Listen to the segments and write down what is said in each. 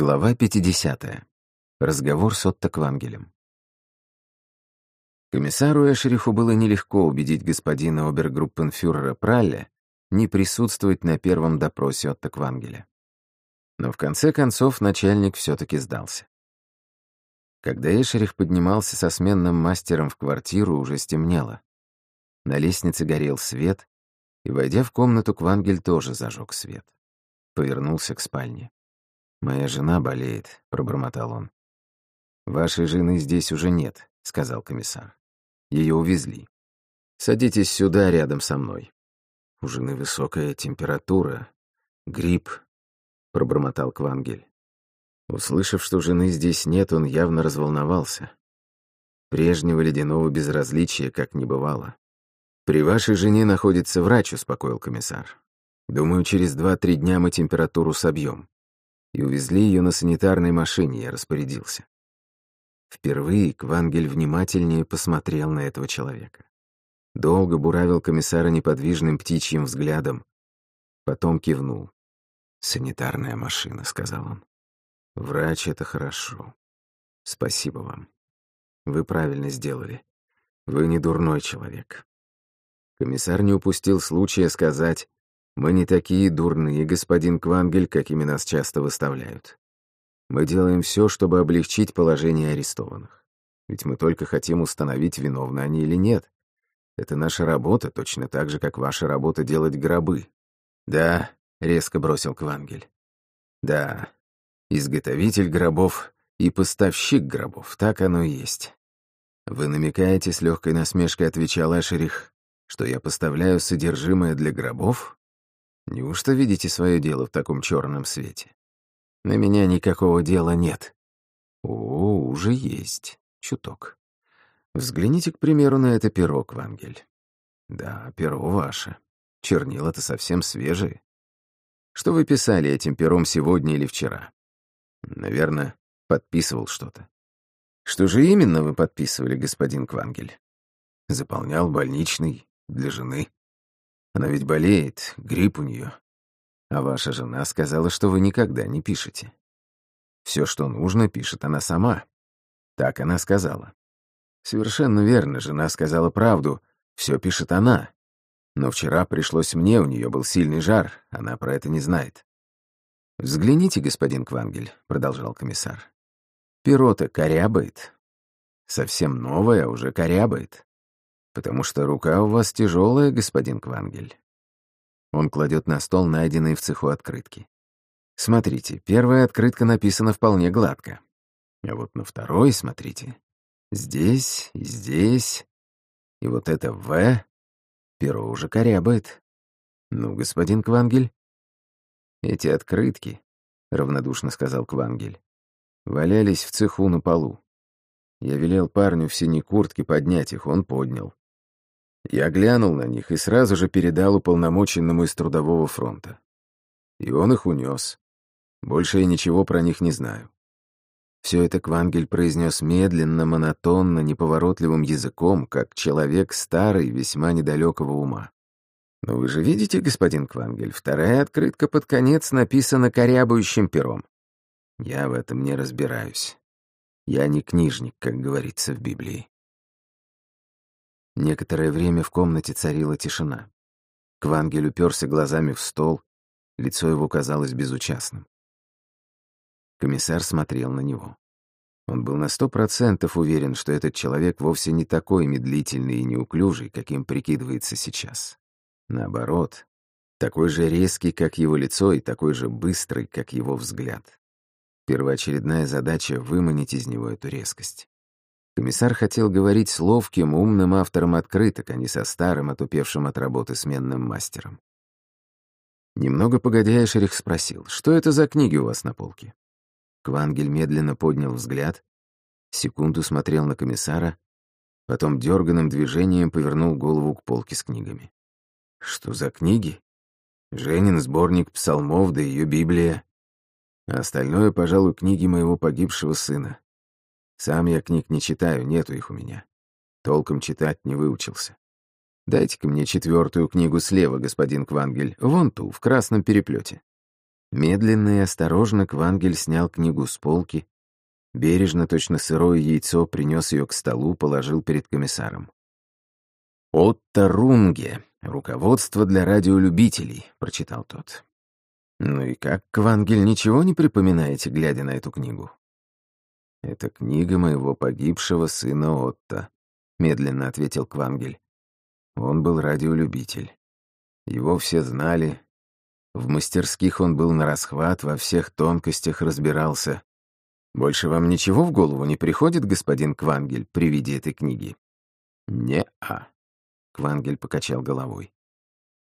Глава 50. Разговор с Отто Квангелем. Комиссару Эшериху было нелегко убедить господина обергруппенфюрера Пралля не присутствовать на первом допросе Отто Квангеля. Но в конце концов начальник все-таки сдался. Когда Эшерих поднимался со сменным мастером в квартиру, уже стемнело. На лестнице горел свет, и, войдя в комнату, Квангель тоже зажег свет. Повернулся к спальне. «Моя жена болеет», — пробормотал он. «Вашей жены здесь уже нет», — сказал комиссар. Ее увезли. Садитесь сюда рядом со мной. У жены высокая температура, грипп», — пробормотал Квангель. Услышав, что жены здесь нет, он явно разволновался. Прежнего ледяного безразличия как не бывало. «При вашей жене находится врач», — успокоил комиссар. «Думаю, через два-три дня мы температуру собьем и увезли ее на санитарной машине, я распорядился. Впервые Квангель внимательнее посмотрел на этого человека. Долго буравил комиссара неподвижным птичьим взглядом. Потом кивнул. «Санитарная машина», — сказал он. «Врач — это хорошо. Спасибо вам. Вы правильно сделали. Вы не дурной человек». Комиссар не упустил случая сказать мы не такие дурные, господин Квангель, какими нас часто выставляют. Мы делаем все, чтобы облегчить положение арестованных. Ведь мы только хотим установить, виновны они или нет. Это наша работа, точно так же, как ваша работа делать гробы. Да, резко бросил Квангель. Да, изготовитель гробов и поставщик гробов, так оно и есть. Вы намекаете, с легкой насмешкой отвечал Эшерих, что я поставляю содержимое для гробов? Неужто видите свое дело в таком черном свете? На меня никакого дела нет. О, уже есть. Чуток. Взгляните, к примеру, на это перо, Квангель. Да, перо ваше. Чернила-то совсем свежие. Что вы писали этим пером сегодня или вчера? Наверное, подписывал что-то. Что же именно вы подписывали, господин Квангель? Заполнял больничный для жены. Она ведь болеет, грипп у нее. А ваша жена сказала, что вы никогда не пишете. Все, что нужно, пишет она сама. Так она сказала. Совершенно верно, жена сказала правду. Все пишет она. Но вчера пришлось мне, у нее был сильный жар, она про это не знает. «Взгляните, господин Квангель», — продолжал комиссар. «Перо-то корябает. Совсем новое, а уже корябает потому что рука у вас тяжелая, господин Квангель». Он кладет на стол найденные в цеху открытки. Смотрите, первая открытка написана вполне гладко. А вот на второй, смотрите, здесь и здесь, и вот это «В» перо уже корябает. Ну, господин Квангель? Эти открытки, — равнодушно сказал Квангель, — валялись в цеху на полу. Я велел парню в синей куртке поднять их, он поднял. Я глянул на них и сразу же передал уполномоченному из Трудового фронта. И он их унес. Больше я ничего про них не знаю. Все это Квангель произнес медленно, монотонно, неповоротливым языком, как человек старый, весьма недалекого ума. Но вы же видите, господин Квангель, вторая открытка под конец написана корябающим пером. Я в этом не разбираюсь. Я не книжник, как говорится в Библии. Некоторое время в комнате царила тишина. Квангель уперся глазами в стол, лицо его казалось безучастным. Комиссар смотрел на него. Он был на сто процентов уверен, что этот человек вовсе не такой медлительный и неуклюжий, каким прикидывается сейчас. Наоборот, такой же резкий, как его лицо, и такой же быстрый, как его взгляд. Первоочередная задача — выманить из него эту резкость. Комиссар хотел говорить с ловким, умным автором открыток, а не со старым, отупевшим от работы сменным мастером. Немного погодя, Эшерих спросил, что это за книги у вас на полке? Квангель медленно поднял взгляд, секунду смотрел на комиссара, потом дерганным движением повернул голову к полке с книгами. Что за книги? Женин сборник псалмов да ее Библия. А остальное, пожалуй, книги моего погибшего сына. Сам я книг не читаю, нету их у меня. Толком читать не выучился. Дайте-ка мне четвертую книгу слева, господин Квангель, вон ту, в красном переплете. Медленно и осторожно Квангель снял книгу с полки, бережно, точно сырое яйцо, принес ее к столу, положил перед комиссаром. «Отто Рунге. Руководство для радиолюбителей», — прочитал тот. «Ну и как, Квангель, ничего не припоминаете, глядя на эту книгу?» «Это книга моего погибшего сына Отто», — медленно ответил Квангель. Он был радиолюбитель. Его все знали. В мастерских он был на расхват, во всех тонкостях разбирался. Больше вам ничего в голову не приходит, господин Квангель, при виде этой книги? Не-а. Квангель покачал головой.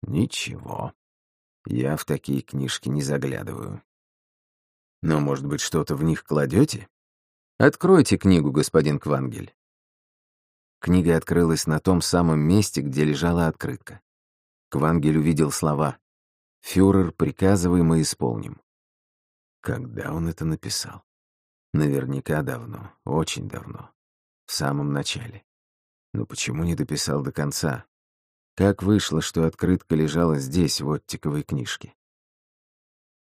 Ничего. Я в такие книжки не заглядываю. Но, может быть, что-то в них кладете? Откройте книгу, господин Квангель. Книга открылась на том самом месте, где лежала открытка. Квангель увидел слова «Фюрер, приказывай, мы исполним». Когда он это написал? Наверняка давно, очень давно. В самом начале. Но почему не дописал до конца? Как вышло, что открытка лежала здесь, в оттиковой книжке?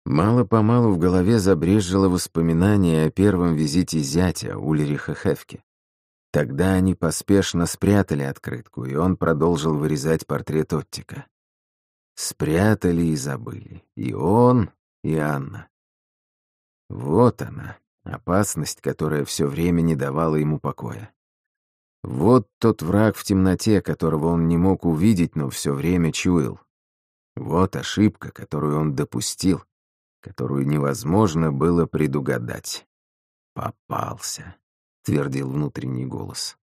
Мало-помалу в голове забрежило воспоминание о первом визите зятя Ульриха Хефке. Тогда они поспешно спрятали открытку, и он продолжил вырезать портрет Оттика. Спрятали и забыли. И он, и Анна. Вот она, опасность, которая все время не давала ему покоя. Вот тот враг в темноте, которого он не мог увидеть, но все время чуял. Вот ошибка, которую он допустил, которую невозможно было предугадать. Попался. — твердил внутренний голос.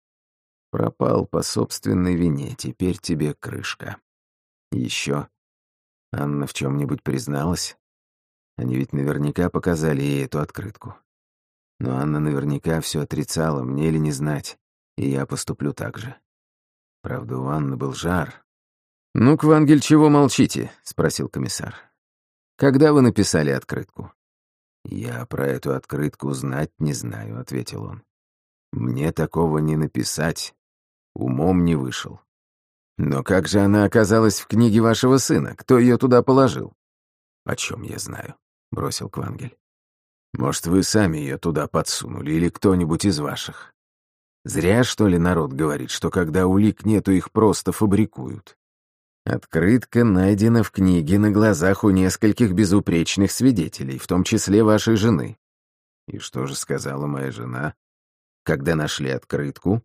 «Пропал по собственной вине, теперь тебе крышка. Еще. Анна в чем-нибудь призналась? Они ведь наверняка показали ей эту открытку. Но Анна наверняка все отрицала, мне ли не знать, и я поступлю так же. Правда, у Анны был жар. «Ну, Квангель, чего молчите?» — спросил комиссар. «Когда вы написали открытку?» «Я про эту открытку знать не знаю», — ответил он. Мне такого не написать. Умом не вышел. Но как же она оказалась в книге вашего сына? Кто ее туда положил? О чем я знаю? Бросил Квангель. Может, вы сами ее туда подсунули или кто-нибудь из ваших? Зря, что ли, народ говорит, что когда улик нету, их просто фабрикуют. Открытка найдена в книге на глазах у нескольких безупречных свидетелей, в том числе вашей жены. И что же сказала моя жена? Когда нашли открытку,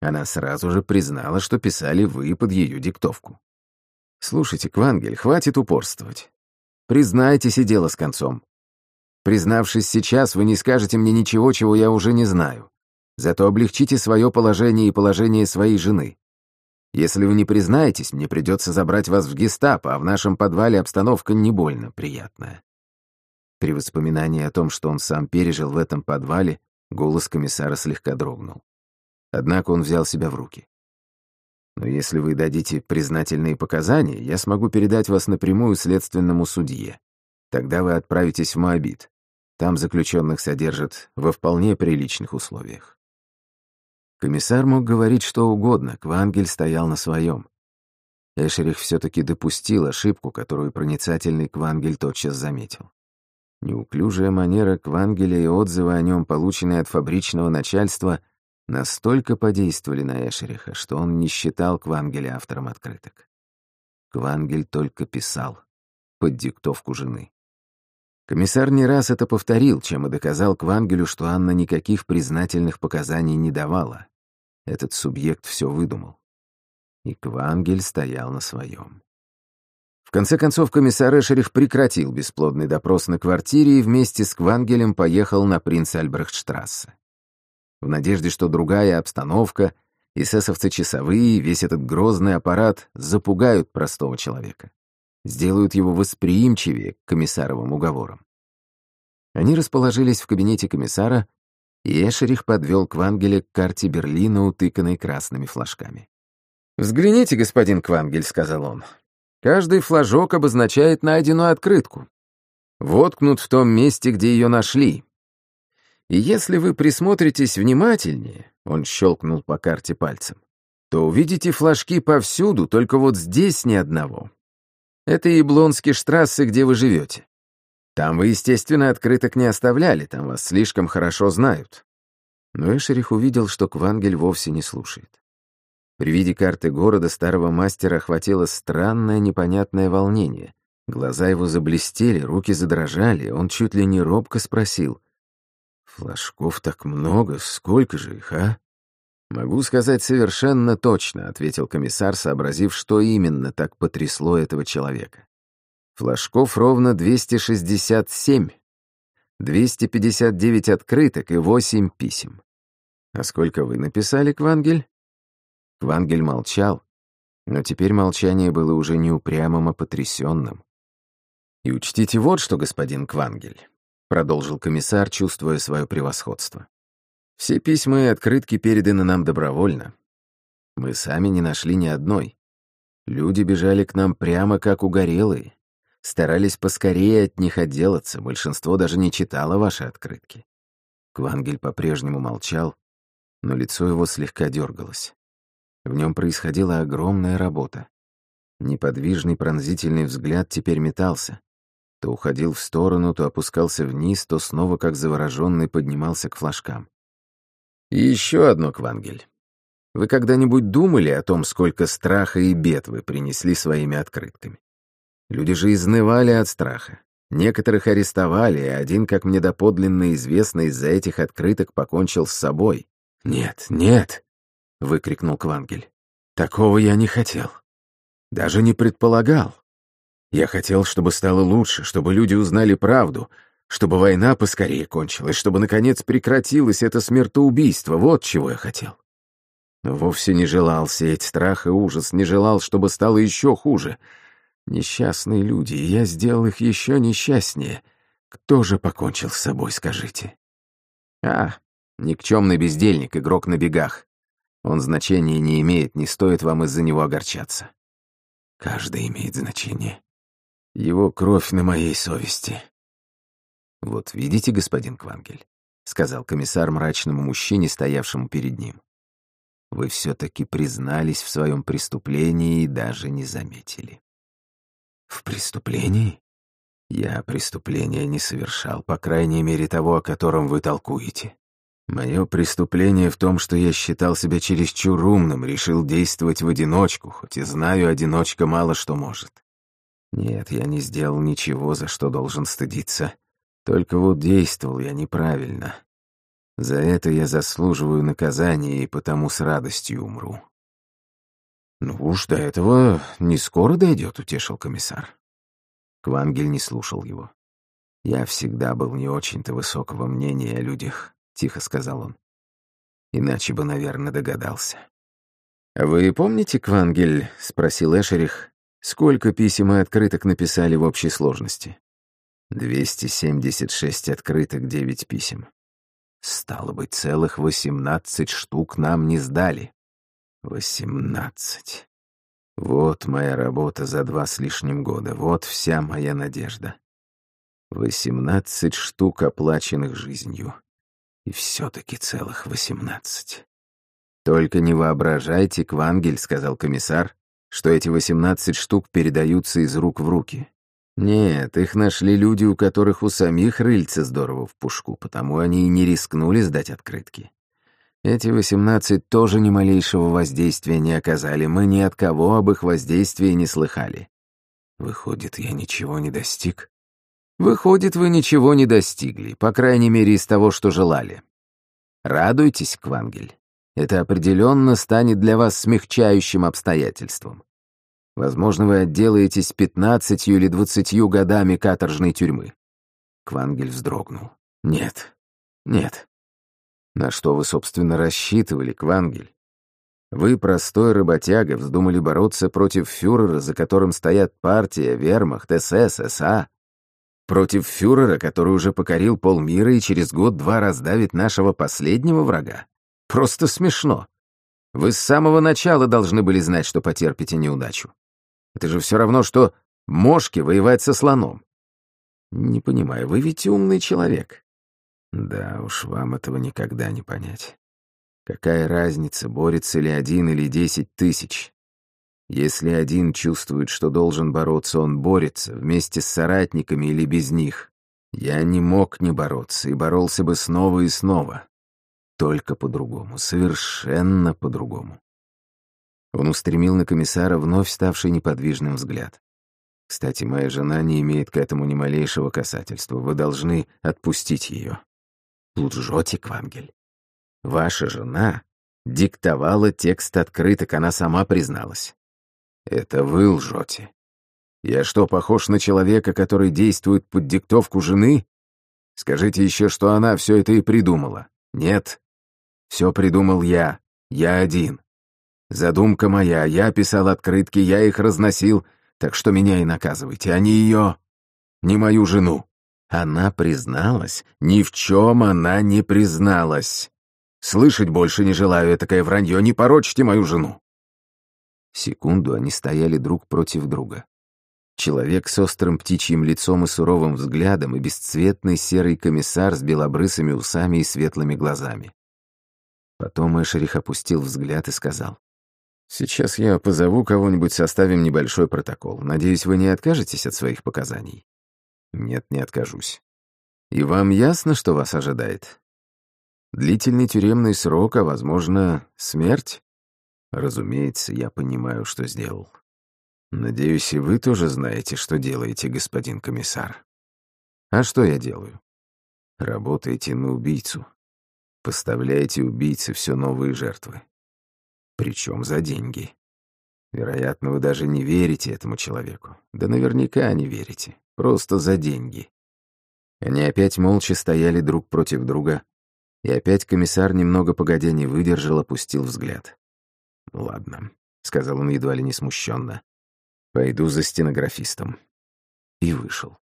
она сразу же признала, что писали вы под ее диктовку. Слушайте, Квангель, хватит упорствовать. Признайтесь и дело с концом. Признавшись сейчас, вы не скажете мне ничего, чего я уже не знаю. Зато облегчите свое положение и положение своей жены. Если вы не признаетесь, мне придется забрать вас в гестапо, а в нашем подвале обстановка не больно приятная. При воспоминании о том, что он сам пережил в этом подвале, Голос комиссара слегка дрогнул. Однако он взял себя в руки. «Но если вы дадите признательные показания, я смогу передать вас напрямую следственному судье. Тогда вы отправитесь в Моабит. Там заключенных содержат во вполне приличных условиях». Комиссар мог говорить что угодно, Квангель стоял на своем. Эшерих все-таки допустил ошибку, которую проницательный Квангель тотчас заметил. Неуклюжая манера Квангеля и отзывы о нем, полученные от фабричного начальства, настолько подействовали на Эшериха, что он не считал Квангеля автором открыток. Квангель только писал под диктовку жены. Комиссар не раз это повторил, чем и доказал Квангелю, что Анна никаких признательных показаний не давала. Этот субъект все выдумал. И Квангель стоял на своем. В конце концов, комиссар Эшерих прекратил бесплодный допрос на квартире и вместе с Квангелем поехал на принц Альбрехтштрассе. В надежде, что другая обстановка, эсэсовцы-часовые, весь этот грозный аппарат запугают простого человека, сделают его восприимчивее к комиссаровым уговорам. Они расположились в кабинете комиссара, и Эшерих подвел Квангеля к карте Берлина, утыканной красными флажками. «Взгляните, господин Квангель», — сказал он, Каждый флажок обозначает найденную открытку. Воткнут в том месте, где ее нашли. И если вы присмотритесь внимательнее, он щелкнул по карте пальцем, то увидите флажки повсюду, только вот здесь ни одного. Это Яблонские штрассы, где вы живете. Там вы, естественно, открыток не оставляли, там вас слишком хорошо знают». Но Эшерих увидел, что Квангель вовсе не слушает. При виде карты города старого мастера охватило странное непонятное волнение. Глаза его заблестели, руки задрожали, он чуть ли не робко спросил. «Флажков так много, сколько же их, а?» «Могу сказать совершенно точно», — ответил комиссар, сообразив, что именно так потрясло этого человека. «Флажков ровно 267, 259 открыток и 8 писем. А сколько вы написали, Квангель?» Квангель молчал, но теперь молчание было уже не упрямым, а потрясенным. «И учтите вот что, господин Квангель», — продолжил комиссар, чувствуя свое превосходство. Все письма и открытки переданы нам добровольно. Мы сами не нашли ни одной. Люди бежали к нам прямо как угорелые. Старались поскорее от них отделаться, большинство даже не читало ваши открытки. Квангель по-прежнему молчал, но лицо его слегка дергалось. В нем происходила огромная работа. Неподвижный пронзительный взгляд теперь метался. То уходил в сторону, то опускался вниз, то снова, как завороженный, поднимался к флажкам. И еще одно, Квангель. Вы когда-нибудь думали о том, сколько страха и бед вы принесли своими открытками? Люди же изнывали от страха. Некоторых арестовали, и один, как мне доподлинно известно, из-за этих открыток покончил с собой. «Нет, нет!» — выкрикнул Квангель. «Такого я не хотел. Даже не предполагал. Я хотел, чтобы стало лучше, чтобы люди узнали правду, чтобы война поскорее кончилась, чтобы, наконец, прекратилось это смертоубийство. Вот чего я хотел. Но вовсе не желал сеять страх и ужас, не желал, чтобы стало еще хуже. Несчастные люди, я сделал их еще несчастнее. Кто же покончил с собой, скажите? А, никчемный бездельник, игрок на бегах. Он значения не имеет, не стоит вам из-за него огорчаться. Каждый имеет значение. Его кровь на моей совести. «Вот видите, господин Квангель», — сказал комиссар мрачному мужчине, стоявшему перед ним. «Вы все-таки признались в своем преступлении и даже не заметили». «В преступлении?» «Я преступления не совершал, по крайней мере того, о котором вы толкуете. Мое преступление в том, что я считал себя чересчур умным, решил действовать в одиночку, хоть и знаю, одиночка мало что может. Нет, я не сделал ничего, за что должен стыдиться. Только вот действовал я неправильно. За это я заслуживаю наказания и потому с радостью умру. «Ну уж до этого не скоро дойдет», — утешил комиссар. Квангель не слушал его. «Я всегда был не очень-то высокого мнения о людях», — тихо сказал он. «Иначе бы, наверное, догадался». «А «Вы помните, Квангель?» — спросил Эшерих. «Сколько писем и открыток написали в общей сложности?» 276 открыток, 9 писем. Стало быть, целых 18 штук нам не сдали. 18. Вот моя работа за два с лишним года, вот вся моя надежда. 18 штук, оплаченных жизнью. И все-таки целых 18. «Только не воображайте, Квангель», — сказал комиссар, «что эти 18 штук передаются из рук в руки. Нет, их нашли люди, у которых у самих рыльца здорово в пушку, потому они и не рискнули сдать открытки. Эти восемнадцать тоже ни малейшего воздействия не оказали, мы ни от кого об их воздействии не слыхали. Выходит, я ничего не достиг? Выходит, вы ничего не достигли, по крайней мере, из того, что желали. Радуйтесь, Квангель. Это определенно станет для вас смягчающим обстоятельством. Возможно, вы отделаетесь пятнадцатью или двадцатью годами каторжной тюрьмы. Квангель вздрогнул. Нет, нет. На что вы, собственно, рассчитывали, Квангель? Вы, простой работяга, вздумали бороться против фюрера, за которым стоят партия, вермахт, СС, СА. Против фюрера, который уже покорил полмира и через год-два раздавит нашего последнего врага? Просто смешно. Вы с самого начала должны были знать, что потерпите неудачу. Это же все равно, что мошки воевать со слоном. Не понимаю, вы ведь умный человек. Да уж, вам этого никогда не понять. Какая разница, борется ли один или десять тысяч? Если один чувствует, что должен бороться, он борется, вместе с соратниками или без них. Я не мог не бороться и боролся бы снова и снова. Только по-другому, совершенно по-другому. Он устремил на комиссара вновь ставший неподвижным взгляд. «Кстати, моя жена не имеет к этому ни малейшего касательства. Вы должны отпустить ее». «Лжете, Квангель. Ваша жена диктовала текст открыток, она сама призналась». «Это вы лжете. Я что, похож на человека, который действует под диктовку жены? Скажите еще, что она все это и придумала. Нет. Все придумал я. Я один. Задумка моя, я писал открытки, я их разносил, так что меня и наказывайте, а не ее, не мою жену. Она призналась? Ни в чем она не призналась. Слышать больше не желаю этакое вранье, не порочьте мою жену. Секунду они стояли друг против друга. Человек с острым птичьим лицом и суровым взглядом и бесцветный серый комиссар с белобрысыми усами и светлыми глазами. Потом Эшерих опустил взгляд и сказал. «Сейчас я позову кого-нибудь, составим небольшой протокол. Надеюсь, вы не откажетесь от своих показаний?» «Нет, не откажусь. И вам ясно, что вас ожидает? Длительный тюремный срок, а, возможно, смерть?» «Разумеется, я понимаю, что сделал». Надеюсь, и вы тоже знаете, что делаете, господин комиссар. А что я делаю? Работаете на убийцу. Поставляете убийце все новые жертвы. Причем за деньги. Вероятно, вы даже не верите этому человеку. Да наверняка не верите. Просто за деньги. Они опять молча стояли друг против друга, и опять комиссар немного погодя не выдержал, опустил взгляд. «Ладно», — сказал он едва ли не смущенно. Пойду за стенографистом. И вышел.